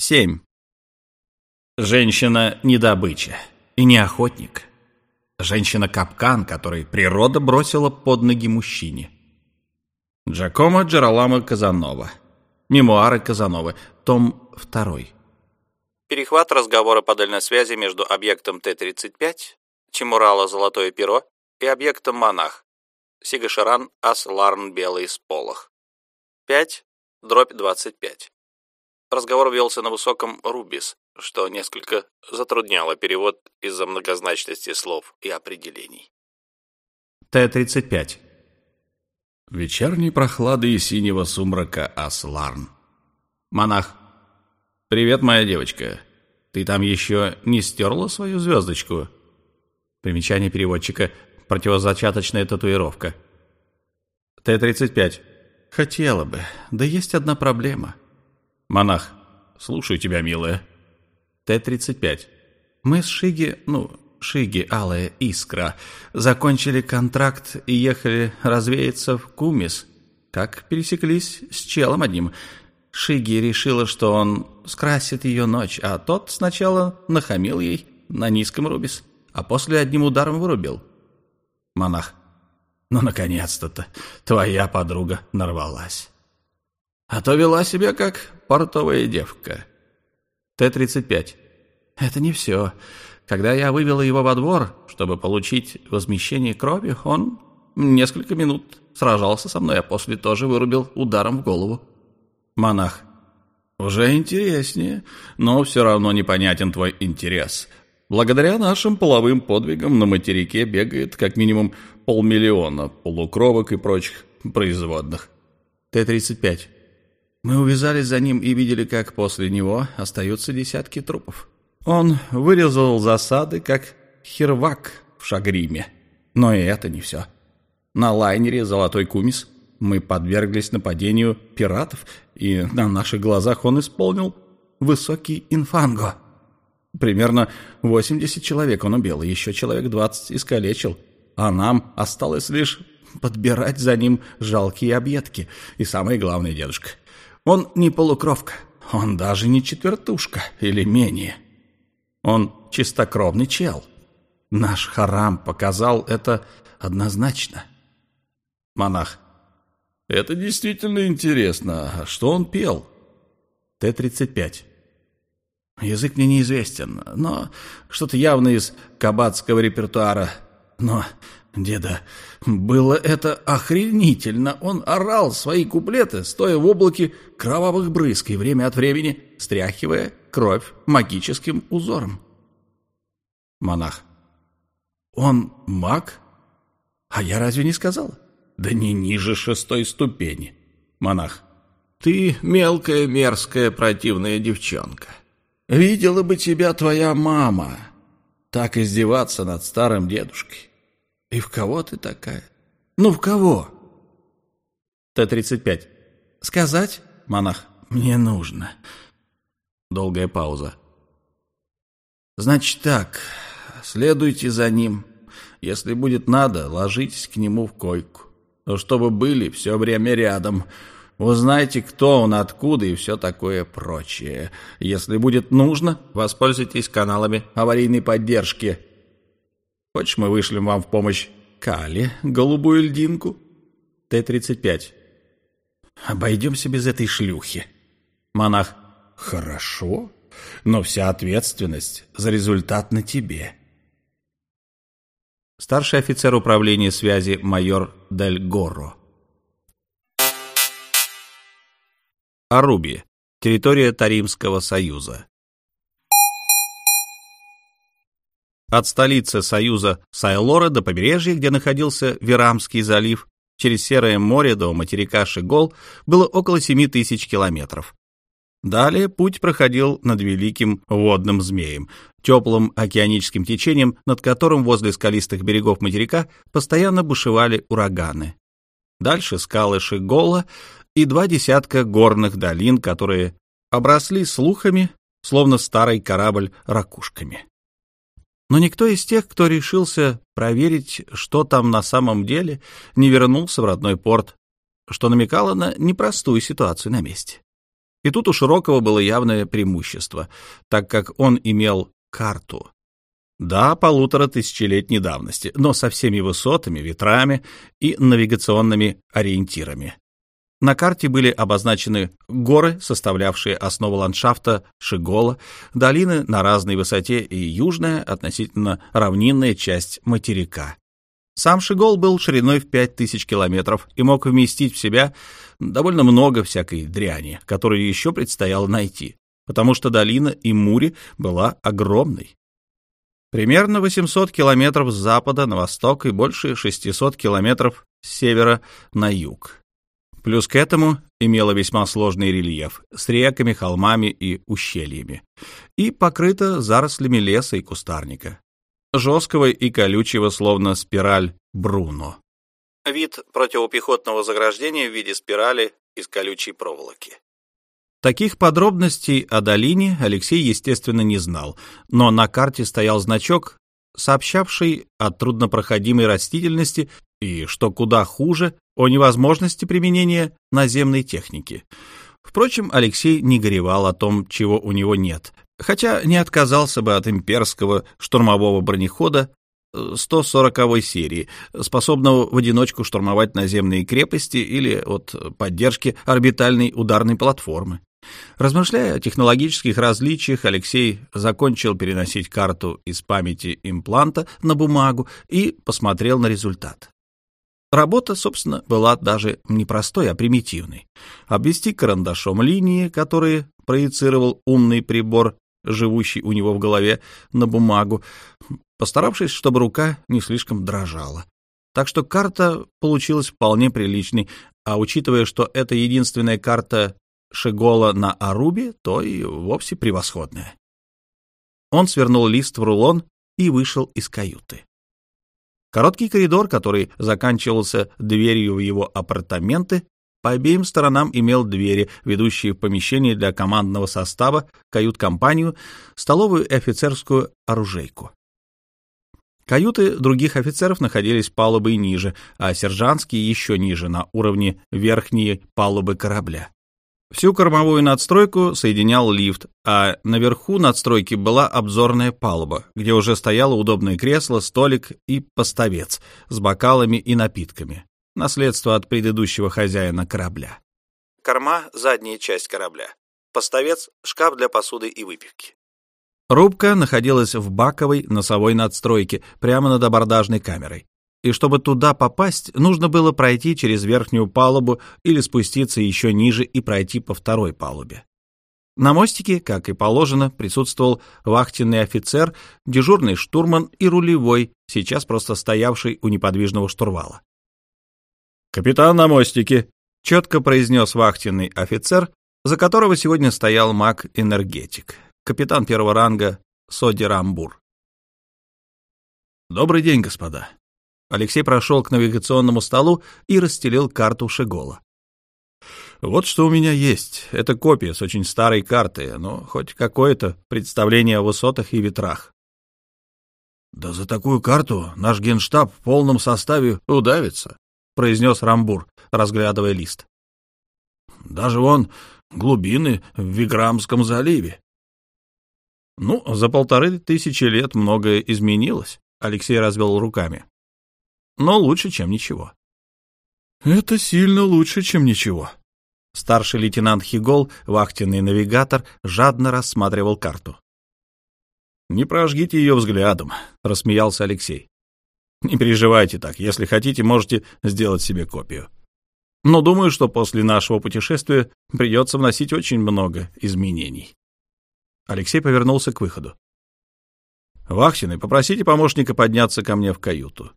7. Женщина не добыча и не охотник. Женщина-капкан, который природа бросила под ноги мужчине. Джакомо Джероламо Казанова. Мемуары Казановы. Том 2. Перехват разговора по дальной связи между объектом Т-35, Чемурала Золотое перо, и объектом Монах, Сигашаран Асларн Белый Сполох. 5, дробь 25. Разговор велся на высоком рубис, что несколько затрудняло перевод из-за многозначности слов и определений. Т-35. Вечерней прохлады и синего сумрака Асларн. Монах. «Привет, моя девочка. Ты там еще не стерла свою звездочку?» Примечание переводчика. Противозачаточная татуировка. Т-35. «Хотела бы. Да есть одна проблема». Монах. «Слушаю тебя, милая». Т-35. «Мы с Шиги, ну, Шиги, Алая Искра, закончили контракт и ехали развеяться в Кумис. Как пересеклись с челом одним. Шиги решила, что он скрасит ее ночь, а тот сначала нахамил ей на низком рубис, а после одним ударом вырубил. Монах. Ну, наконец-то-то твоя подруга нарвалась. А то вела себя как портовая девка. Т-35. Это не все. Когда я вывела его во двор, чтобы получить возмещение крови, он несколько минут сражался со мной, а после тоже вырубил ударом в голову. Монах. Уже интереснее, но все равно непонятен твой интерес. Благодаря нашим половым подвигам на материке бегает как минимум полмиллиона полукровок и прочих производных. Т-35. Мы увязались за ним и видели, как после него остаются десятки трупов. Он вырезал засады, как хервак в Шагриме. Но и это не все. На лайнере «Золотой кумис» мы подверглись нападению пиратов, и на наших глазах он исполнил высокий инфанго. Примерно 80 человек он убил, еще человек 20 искалечил, а нам осталось лишь подбирать за ним жалкие объедки. И самое главное, дедушка, он не полукровка, он даже не четвертушка или менее. Он чистокровный чел. Наш харам показал это однозначно. Монах. Это действительно интересно. А что он пел? Т-35. Язык мне неизвестен, но что-то явно из кабацкого репертуара. Но, деда, было это охренительно. Он орал свои куплеты, стоя в облаке кровавых брызг и время от времени стряхивая кровь магическим узором. Монах. Он маг? А я разве не сказал? Да не ниже шестой ступени. Монах. Ты мелкая, мерзкая, противная девчонка. Видела бы тебя твоя мама. Так издеваться над старым дедушкой. И в кого ты такая? Ну, в кого? Т-35. Сказать, монах, мне нужно. Долгая пауза. Значит так, следуйте за ним. Если будет надо, ложитесь к нему в койку. Но чтобы были все время рядом. Узнайте, кто он, откуда и все такое прочее. Если будет нужно, воспользуйтесь каналами аварийной поддержки. Хочешь, мы вышлем вам в помощь Кали, голубую льдинку? Т-35. Обойдемся без этой шлюхи. Монах. Хорошо, но вся ответственность за результат на тебе. Старший офицер управления связи майор Дель Горро. Аруби. Территория Таримского союза. От столицы союза Сайлора до побережья, где находился Верамский залив, через Серое море до материка Шигол было около 7 тысяч километров. Далее путь проходил над Великим водным змеем, теплым океаническим течением, над которым возле скалистых берегов материка постоянно бушевали ураганы. Дальше скалы Шигола и два десятка горных долин, которые обросли слухами, словно старый корабль ракушками. Но никто из тех, кто решился проверить, что там на самом деле, не вернулся в родной порт, что намекало на непростую ситуацию на месте. И тут у Широкого было явное преимущество, так как он имел карту. Да, полутора тысячелетней давности, но со всеми высотами, ветрами и навигационными ориентирами. На карте были обозначены горы, составлявшие основу ландшафта Шигола, долины на разной высоте и южная, относительно равнинная часть материка. Сам Шигол был шириной в 5000 километров и мог вместить в себя довольно много всякой дряни, которую еще предстояло найти, потому что долина Имури была огромной. Примерно 800 километров с запада на восток и больше 600 километров с севера на юг. Плюс к этому имела весьма сложный рельеф с реками, холмами и ущельями и покрыта зарослями леса и кустарника, жесткого и колючего, словно спираль Бруно. Вид противопехотного заграждения в виде спирали из колючей проволоки. Таких подробностей о долине Алексей, естественно, не знал, но на карте стоял значок, сообщавший о труднопроходимой растительности и, что куда хуже, о невозможности применения наземной техники. Впрочем, Алексей не горевал о том, чего у него нет, хотя не отказался бы от имперского штурмового бронехода 140 серии, способного в одиночку штурмовать наземные крепости или от поддержки орбитальной ударной платформы. Размышляя о технологических различиях, Алексей закончил переносить карту из памяти импланта на бумагу и посмотрел на результат. Работа, собственно, была даже не простой, а примитивной. Обвести карандашом линии, которые проецировал умный прибор, живущий у него в голове, на бумагу, постаравшись, чтобы рука не слишком дрожала. Так что карта получилась вполне приличной, а учитывая, что это единственная карта Шегола на Арубе, то и вовсе превосходная. Он свернул лист в рулон и вышел из каюты. Короткий коридор, который заканчивался дверью в его апартаменты, по обеим сторонам имел двери, ведущие в помещение для командного состава, кают-компанию, столовую и офицерскую оружейку. Каюты других офицеров находились палубой ниже, а сержантские еще ниже, на уровне верхней палубы корабля. Всю кормовую надстройку соединял лифт, а наверху надстройки была обзорная палуба, где уже стояло удобное кресло, столик и поставец с бокалами и напитками. Наследство от предыдущего хозяина корабля. Корма — задняя часть корабля. Поставец — шкаф для посуды и выпивки. Рубка находилась в баковой носовой надстройке, прямо над абордажной камерой и чтобы туда попасть, нужно было пройти через верхнюю палубу или спуститься еще ниже и пройти по второй палубе. На мостике, как и положено, присутствовал вахтенный офицер, дежурный штурман и рулевой, сейчас просто стоявший у неподвижного штурвала. «Капитан на мостике», — четко произнес вахтенный офицер, за которого сегодня стоял маг-энергетик, капитан первого ранга Соди Рамбур. «Добрый день, господа», Алексей прошел к навигационному столу и расстелил карту Шегола. Вот что у меня есть. Это копия с очень старой карты, но хоть какое-то представление о высотах и ветрах. Да за такую карту наш генштаб в полном составе удавится, произнес Рамбур, разглядывая лист. Даже вон глубины в Виграмском заливе. Ну, за полторы тысячи лет многое изменилось, Алексей развел руками но лучше, чем ничего. «Это сильно лучше, чем ничего». Старший лейтенант Хигол, вахтенный навигатор, жадно рассматривал карту. «Не прожгите ее взглядом», — рассмеялся Алексей. «Не переживайте так. Если хотите, можете сделать себе копию. Но думаю, что после нашего путешествия придется вносить очень много изменений». Алексей повернулся к выходу. «Вахтенный, попросите помощника подняться ко мне в каюту.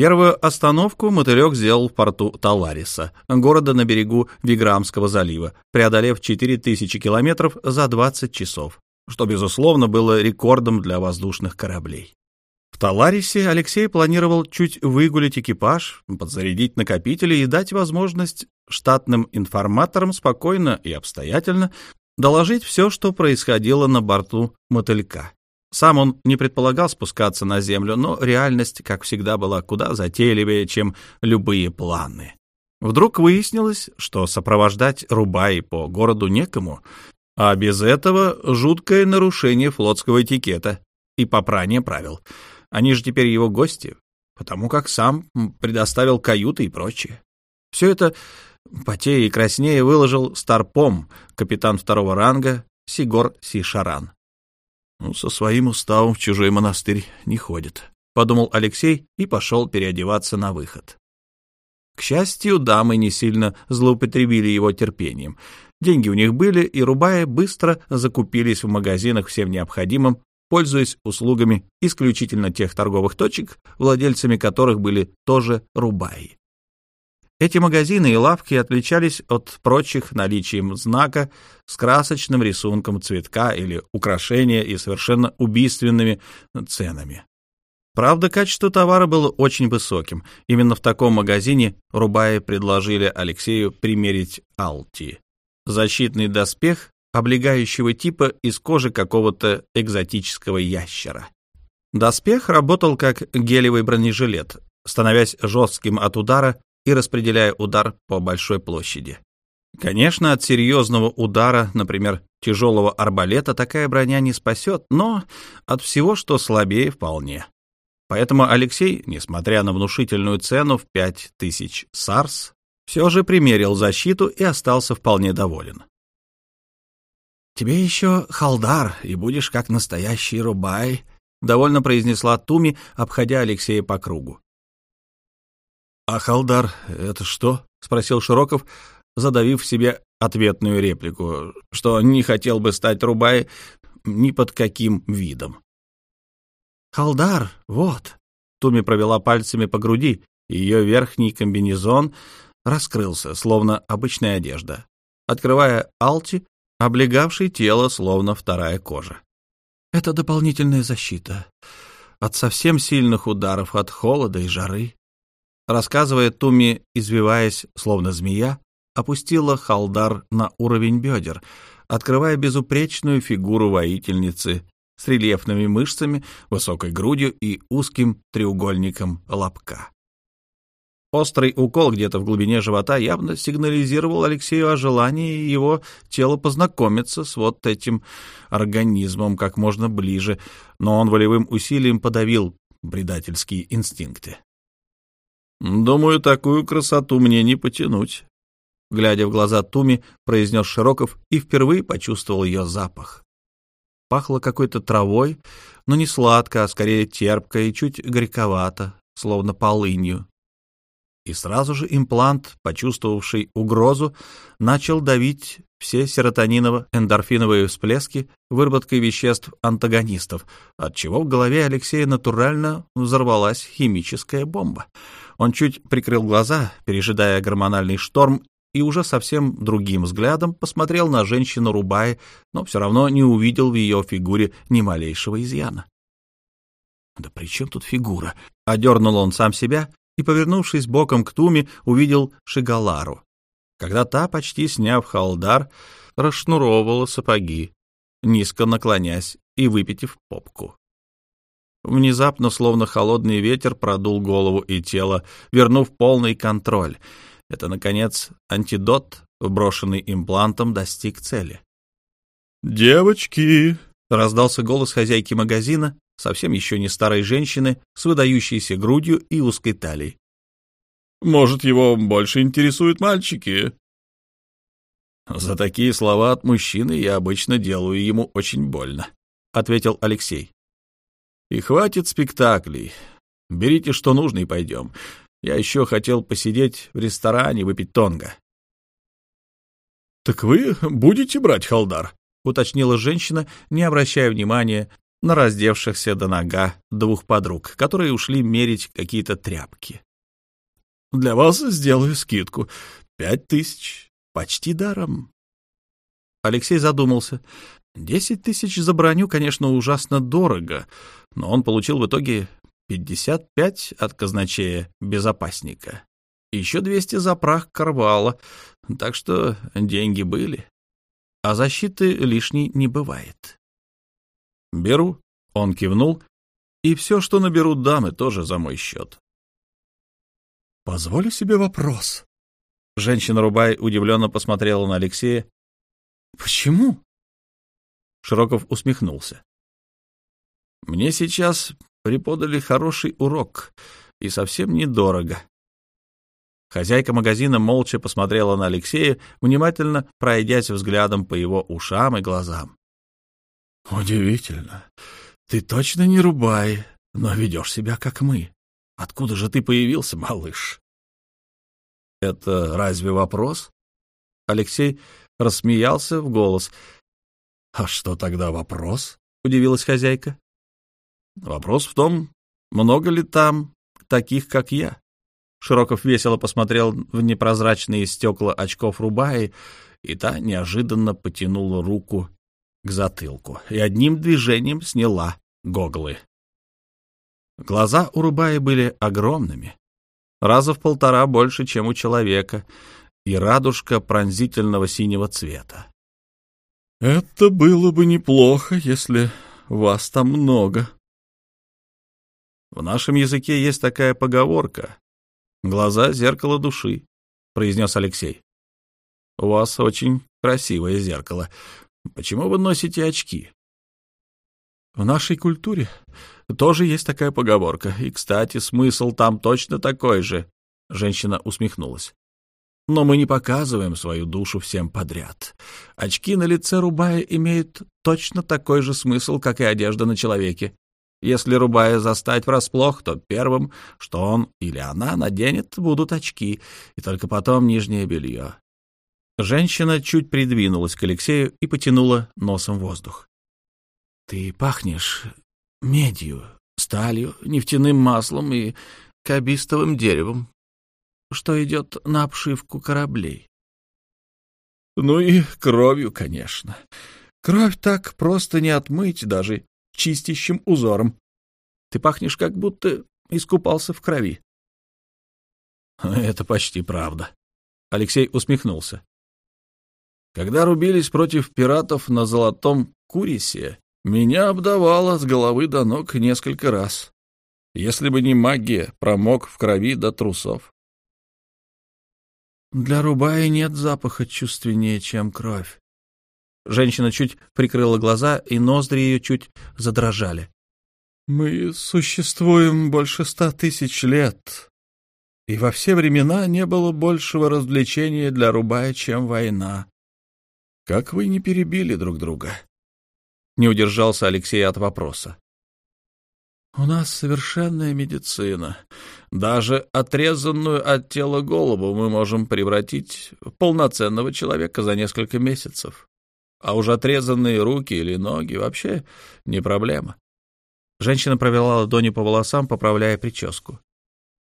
Первую остановку мотылек сделал в порту Талариса, города на берегу Виграмского залива, преодолев 4000 километров за 20 часов, что, безусловно, было рекордом для воздушных кораблей. В Таларисе Алексей планировал чуть выгулить экипаж, подзарядить накопители и дать возможность штатным информаторам спокойно и обстоятельно доложить все, что происходило на борту мотылька. Сам он не предполагал спускаться на землю, но реальность, как всегда, была куда затейливее, чем любые планы. Вдруг выяснилось, что сопровождать Рубаи по городу некому, а без этого жуткое нарушение флотского этикета и попрание правил. Они же теперь его гости, потому как сам предоставил каюты и прочее. Все это, потея и краснее, выложил Старпом, капитан второго ранга Сигор Сишаран. Ну, со своим уставом в чужой монастырь не ходит, — подумал Алексей и пошел переодеваться на выход. К счастью, дамы не сильно злоупотребили его терпением. Деньги у них были, и Рубаи быстро закупились в магазинах всем необходимым, пользуясь услугами исключительно тех торговых точек, владельцами которых были тоже Рубаи. Эти магазины и лавки отличались от прочих наличием знака с красочным рисунком цветка или украшения и совершенно убийственными ценами. Правда, качество товара было очень высоким. Именно в таком магазине Рубаи предложили Алексею примерить Алти. Защитный доспех облегающего типа из кожи какого-то экзотического ящера. Доспех работал как гелевый бронежилет, становясь жестким от удара и распределяя удар по большой площади. Конечно, от серьезного удара, например, тяжелого арбалета, такая броня не спасет, но от всего, что слабее, вполне. Поэтому Алексей, несмотря на внушительную цену в пять тысяч сарс, все же примерил защиту и остался вполне доволен. «Тебе еще халдар, и будешь как настоящий рубай», — довольно произнесла Туми, обходя Алексея по кругу. «А халдар — это что?» — спросил Широков, задавив себе ответную реплику, что не хотел бы стать Рубай ни под каким видом. «Халдар, вот!» — Туми провела пальцами по груди, и ее верхний комбинезон раскрылся, словно обычная одежда, открывая алти, облегавший тело, словно вторая кожа. «Это дополнительная защита от совсем сильных ударов, от холода и жары. Рассказывая, Туми, извиваясь, словно змея, опустила халдар на уровень бедер, открывая безупречную фигуру воительницы с рельефными мышцами, высокой грудью и узким треугольником лобка. Острый укол где-то в глубине живота явно сигнализировал Алексею о желании его тела познакомиться с вот этим организмом как можно ближе, но он волевым усилием подавил предательские инстинкты. «Думаю, такую красоту мне не потянуть», — глядя в глаза Туми, произнес Широков и впервые почувствовал ее запах. Пахло какой-то травой, но не сладко, а скорее терпко и чуть горьковато, словно полынью. И сразу же имплант, почувствовавший угрозу, начал давить все серотониново-эндорфиновые всплески выработкой веществ-антагонистов, отчего в голове Алексея натурально взорвалась химическая бомба — он чуть прикрыл глаза, пережидая гормональный шторм, и уже совсем другим взглядом посмотрел на женщину Рубаи, но все равно не увидел в ее фигуре ни малейшего изъяна. «Да при чем тут фигура?» — одернул он сам себя и, повернувшись боком к Туме, увидел Шигалару. Когда та, почти сняв халдар, расшнуровывала сапоги, низко наклонясь и выпитив попку. Внезапно, словно холодный ветер, продул голову и тело, вернув полный контроль. Это, наконец, антидот, вброшенный имплантом, достиг цели. «Девочки!» — раздался голос хозяйки магазина, совсем еще не старой женщины, с выдающейся грудью и узкой талией. «Может, его больше интересуют мальчики?» «За такие слова от мужчины я обычно делаю ему очень больно», — ответил Алексей. И хватит спектаклей. Берите, что нужно, и пойдем. Я еще хотел посидеть в ресторане, выпить тонго. — Так вы будете брать халдар? — уточнила женщина, не обращая внимания на раздевшихся до нога двух подруг, которые ушли мерить какие-то тряпки. — Для вас сделаю скидку. Пять тысяч. Почти даром. Алексей задумался. Десять тысяч за броню, конечно, ужасно дорого, но он получил в итоге пятьдесят пять от казначея безопасника. Еще двести за прах Карвала, так что деньги были. А защиты лишней не бывает. «Беру», — он кивнул, — «и все, что наберут дамы, тоже за мой счет». «Позволю себе вопрос», Женщина-рубай удивленно посмотрела на Алексея. «Почему?» Широков усмехнулся. «Мне сейчас преподали хороший урок, и совсем недорого». Хозяйка магазина молча посмотрела на Алексея, внимательно пройдясь взглядом по его ушам и глазам. «Удивительно. Ты точно не рубай, но ведешь себя, как мы. Откуда же ты появился, малыш?» «Это разве вопрос?» Алексей рассмеялся в голос. «А что тогда вопрос?» — удивилась хозяйка. «Вопрос в том, много ли там таких, как я?» Широков весело посмотрел в непрозрачные стекла очков Рубаи, и та неожиданно потянула руку к затылку и одним движением сняла гоглы. Глаза у Рубаи были огромными, раза в полтора больше, чем у человека, и радужка пронзительного синего цвета. «Это было бы неплохо, если вас там много». В нашем языке есть такая поговорка «Глаза — зеркало души», — произнес Алексей. «У вас очень красивое зеркало. Почему вы носите очки?» «В нашей культуре тоже есть такая поговорка. И, кстати, смысл там точно такой же. Женщина усмехнулась. Но мы не показываем свою душу всем подряд. Очки на лице Рубая имеют точно такой же смысл, как и одежда на человеке. Если Рубая застать врасплох, то первым, что он или она наденет, будут очки, и только потом нижнее белье. Женщина чуть придвинулась к Алексею и потянула носом воздух. — Ты пахнешь медью, сталью, нефтяным маслом и кабистовым деревом, что идет на обшивку кораблей. Ну и кровью, конечно. Кровь так просто не отмыть даже чистящим узором. Ты пахнешь, как будто искупался в крови. Это почти правда. Алексей усмехнулся. Когда рубились против пиратов на Золотом Курисе, меня обдавало с головы до ног несколько раз. Если бы не магия, промок в крови до трусов. Для Рубаи нет запаха чувственнее, чем кровь. Женщина чуть прикрыла глаза, и ноздри ее чуть задрожали. Мы существуем больше ста тысяч лет, и во все времена не было большего развлечения для Рубая, чем война. Как вы не перебили друг друга? Не удержался Алексей от вопроса. «У нас совершенная медицина. Даже отрезанную от тела голову мы можем превратить в полноценного человека за несколько месяцев. А уж отрезанные руки или ноги вообще не проблема». Женщина провела ладони по волосам, поправляя прическу.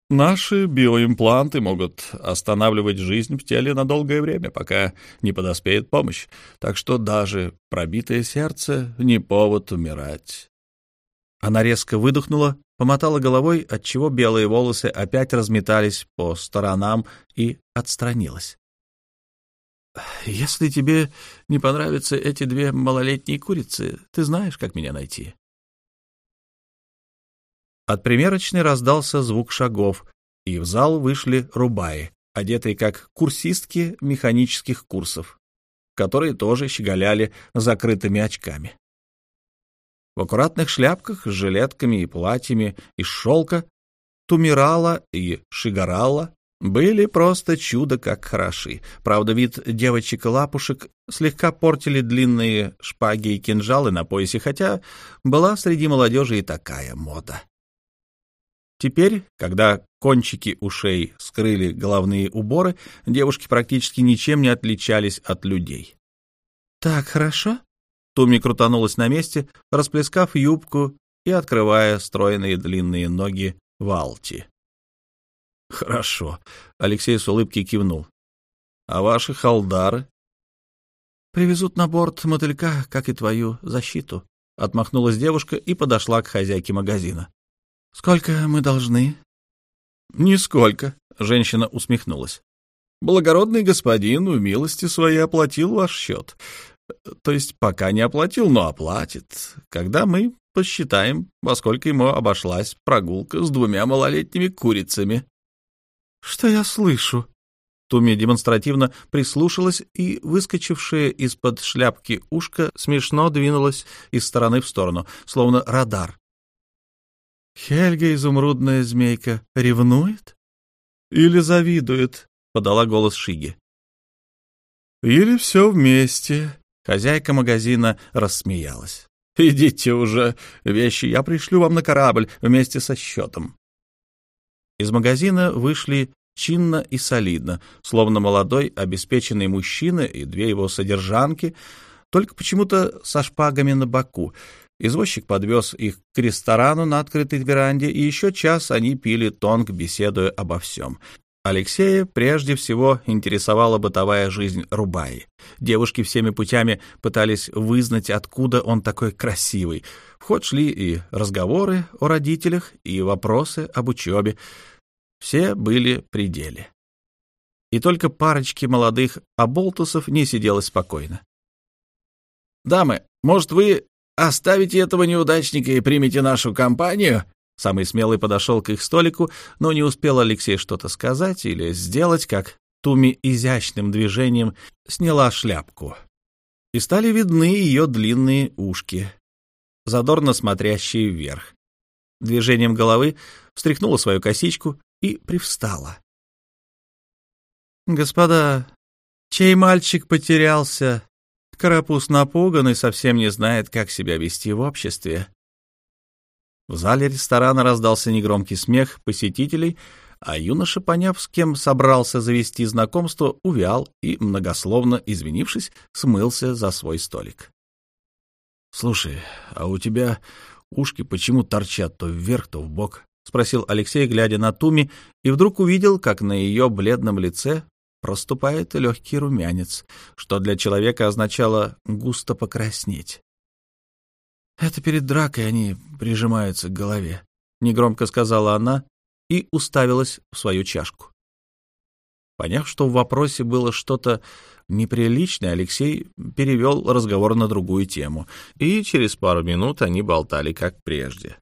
Наши биоимпланты могут останавливать жизнь в теле на долгое время, пока не подоспеет помощь. Так что даже пробитое сердце — не повод умирать. Она резко выдохнула, помотала головой, отчего белые волосы опять разметались по сторонам и отстранилась. «Если тебе не понравятся эти две малолетние курицы, ты знаешь, как меня найти?» От примерочной раздался звук шагов, и в зал вышли рубаи, одетые как курсистки механических курсов, которые тоже щеголяли закрытыми очками. В аккуратных шляпках с жилетками и платьями из шелка Тумирала и Шигарала были просто чудо как хороши. Правда, вид девочек-лапушек слегка портили длинные шпаги и кинжалы на поясе, хотя была среди молодежи и такая мода. Теперь, когда кончики ушей скрыли головные уборы, девушки практически ничем не отличались от людей. «Так хорошо?» Туми крутанулась на месте, расплескав юбку и открывая стройные длинные ноги Валти. «Хорошо», — Алексей с улыбкой кивнул. «А ваши халдары?» «Привезут на борт мотылька, как и твою защиту», — отмахнулась девушка и подошла к хозяйке магазина. «Сколько мы должны?» «Нисколько», — женщина усмехнулась. «Благородный господин в милости своей оплатил ваш счет. То есть пока не оплатил, но оплатит, когда мы посчитаем, во сколько ему обошлась прогулка с двумя малолетними курицами». «Что я слышу?» Туми демонстративно прислушалась, и выскочившая из-под шляпки ушко смешно двинулась из стороны в сторону, словно радар. «Хельга, изумрудная змейка, ревнует? Или завидует?» — подала голос Шиги. «Или все вместе», — хозяйка магазина рассмеялась. «Идите уже, вещи я пришлю вам на корабль вместе со счетом». Из магазина вышли чинно и солидно, словно молодой, обеспеченный мужчина и две его содержанки, только почему-то со шпагами на боку. Извозчик подвез их к ресторану на открытой веранде, и еще час они пили тонк, беседуя обо всем. Алексея прежде всего интересовала бытовая жизнь Рубаи. Девушки всеми путями пытались вызнать, откуда он такой красивый. В ход шли и разговоры о родителях, и вопросы об учебе. Все были при деле. И только парочке молодых оболтусов не сиделось спокойно. «Дамы, может, вы оставите этого неудачника и примете нашу компанию?» Самый смелый подошел к их столику, но не успел Алексей что-то сказать или сделать, как Туми изящным движением сняла шляпку. И стали видны ее длинные ушки, задорно смотрящие вверх. Движением головы встряхнула свою косичку и привстала. «Господа, чей мальчик потерялся? Карапуз напуган и совсем не знает, как себя вести в обществе». В зале ресторана раздался негромкий смех посетителей, а юноша, поняв, с кем собрался завести знакомство, увял и, многословно извинившись, смылся за свой столик. — Слушай, а у тебя ушки почему торчат то вверх, то вбок? — спросил Алексей, глядя на Туми, и вдруг увидел, как на ее бледном лице проступает легкий румянец, что для человека означало густо покраснеть. «Это перед дракой они прижимаются к голове», — негромко сказала она и уставилась в свою чашку. Поняв, что в вопросе было что-то неприличное, Алексей перевел разговор на другую тему, и через пару минут они болтали как прежде.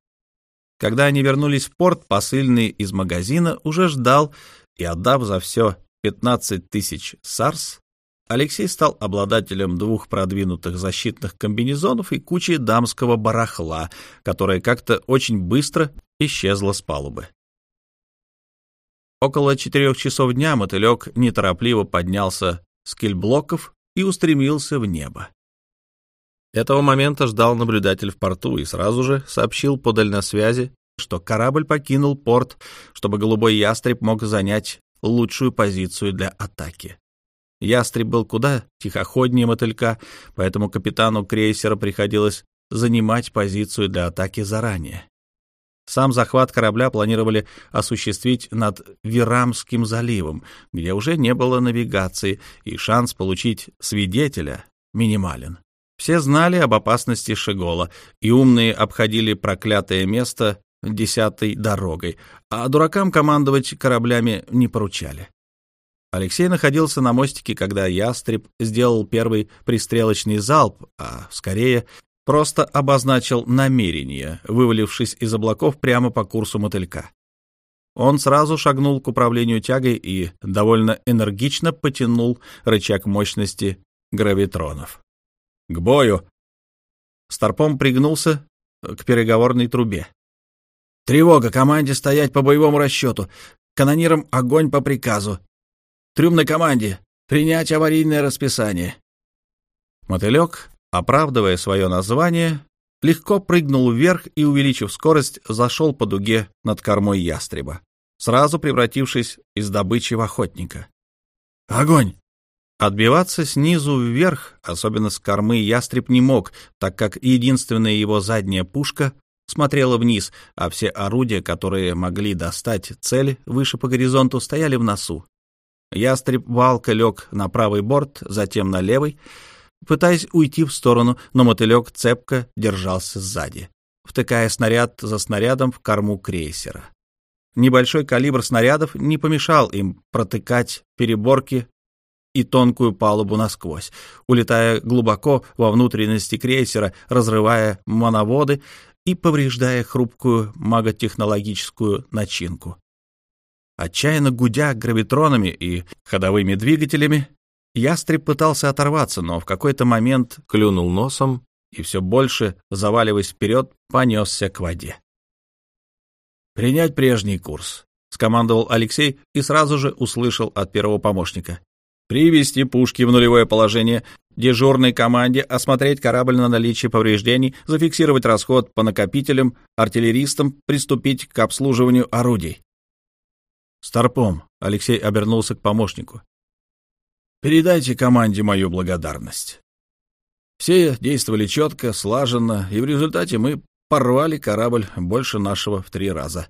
Когда они вернулись в порт, посыльный из магазина уже ждал и, отдав за все 15 тысяч сарс, Алексей стал обладателем двух продвинутых защитных комбинезонов и кучи дамского барахла, которое как-то очень быстро исчезло с палубы. Около четырех часов дня мотылек неторопливо поднялся с кильблоков и устремился в небо. Этого момента ждал наблюдатель в порту и сразу же сообщил по дальносвязи, что корабль покинул порт, чтобы голубой ястреб мог занять лучшую позицию для атаки. Ястреб был куда тихоходнее мотылька, поэтому капитану крейсера приходилось занимать позицию для атаки заранее. Сам захват корабля планировали осуществить над Вирамским заливом, где уже не было навигации, и шанс получить свидетеля минимален. Все знали об опасности Шегола, и умные обходили проклятое место десятой дорогой, а дуракам командовать кораблями не поручали. Алексей находился на мостике, когда ястреб сделал первый пристрелочный залп, а скорее просто обозначил намерение, вывалившись из облаков прямо по курсу мотылька. Он сразу шагнул к управлению тягой и довольно энергично потянул рычаг мощности гравитронов. «К бою!» Старпом пригнулся к переговорной трубе. «Тревога! Команде стоять по боевому расчету! Канонирам огонь по приказу! Трюмной команде принять аварийное расписание!» Мотылек, оправдывая свое название, легко прыгнул вверх и, увеличив скорость, зашел по дуге над кормой ястреба, сразу превратившись из добычи в охотника. «Огонь!» Отбиваться снизу вверх, особенно с кормы, ястреб не мог, так как единственная его задняя пушка смотрела вниз, а все орудия, которые могли достать цель выше по горизонту, стояли в носу. Ястреб валка лег на правый борт, затем на левый, пытаясь уйти в сторону, но мотылек цепко держался сзади, втыкая снаряд за снарядом в корму крейсера. Небольшой калибр снарядов не помешал им протыкать переборки и тонкую палубу насквозь, улетая глубоко во внутренности крейсера, разрывая моноводы и повреждая хрупкую маготехнологическую начинку. Отчаянно гудя гравитронами и ходовыми двигателями, ястреб пытался оторваться, но в какой-то момент клюнул носом и все больше, заваливаясь вперед, понесся к воде. «Принять прежний курс», — скомандовал Алексей и сразу же услышал от первого помощника. «Привести пушки в нулевое положение, дежурной команде осмотреть корабль на наличие повреждений, зафиксировать расход по накопителям, артиллеристам приступить к обслуживанию орудий». «Старпом», — Алексей обернулся к помощнику. «Передайте команде мою благодарность». Все действовали четко, слаженно, и в результате мы порвали корабль больше нашего в три раза.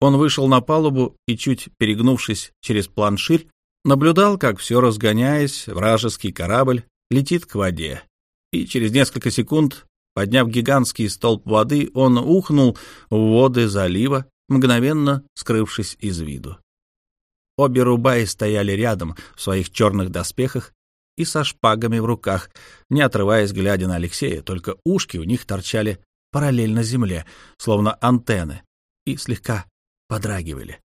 Он вышел на палубу и, чуть перегнувшись через планширь, наблюдал, как все разгоняясь, вражеский корабль летит к воде. И через несколько секунд, подняв гигантский столб воды, он ухнул в воды залива, мгновенно скрывшись из виду. Обе рубаи стояли рядом в своих черных доспехах и со шпагами в руках, не отрываясь, глядя на Алексея, только ушки у них торчали параллельно земле, словно антенны, и слегка подрагивали.